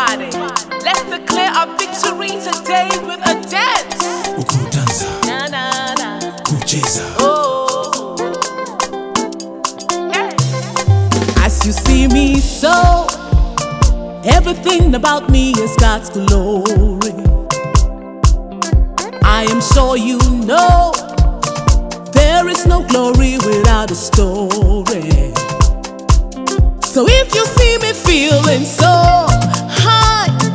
body. Let's declare our victory today with a dance. Na na na. Oh. As you see me, so everything about me is God's glory. I am sure you know there is no glory without a story. So if you see me feeling so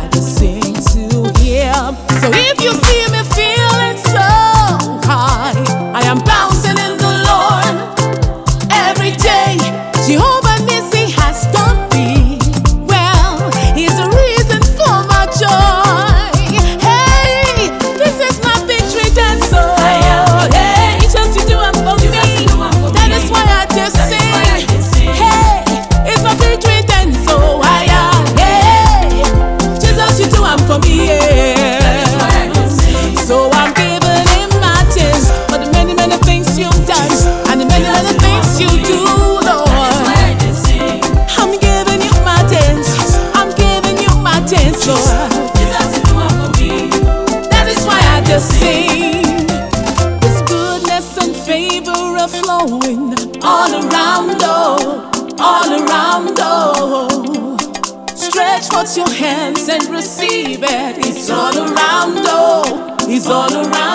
glad to sing to him. So if you see seen His goodness and favor are flowing all around, oh, all around, oh. Stretch forth your hands and receive it. It's all around, oh, it's all around.